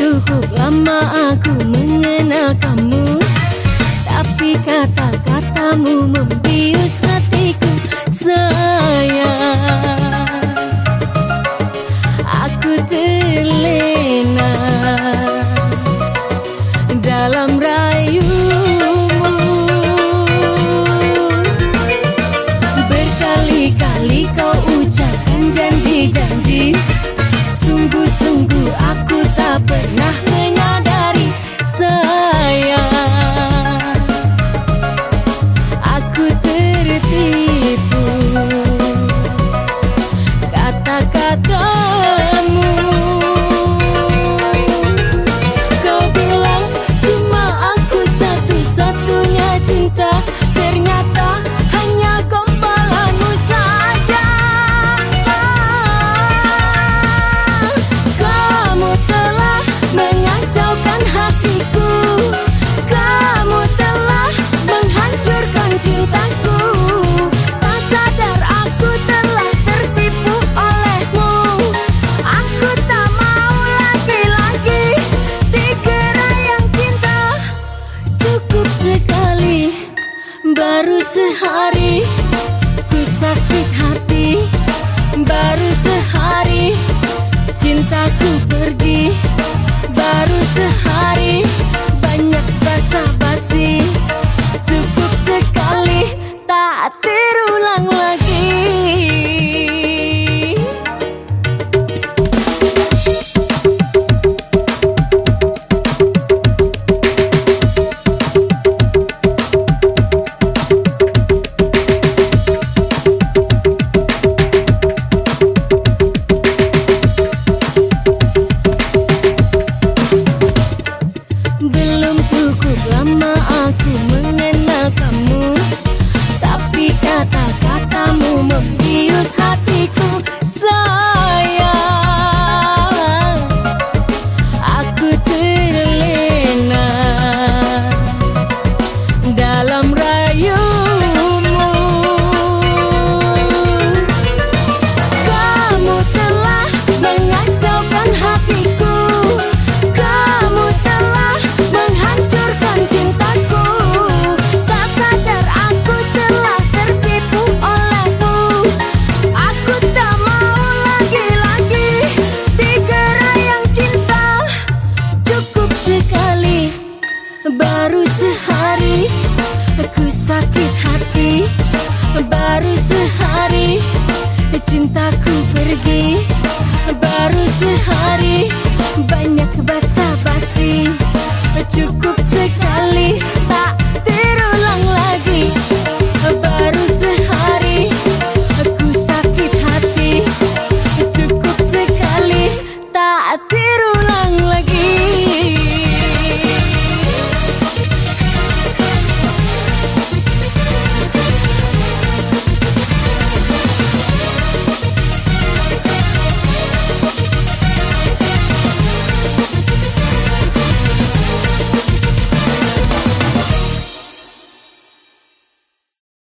Cukup lama aku mengenal kamu Tapi kata-katamu membius hatiku. Sayang, Aku terlena Dalam rayumu. Berkali-kali kau ucapkan janji-janji kata-katamu baru sehari Ku sakit hati. Baru sehari Cintaku sehari. Banyak basa-basi. Cukup sekali.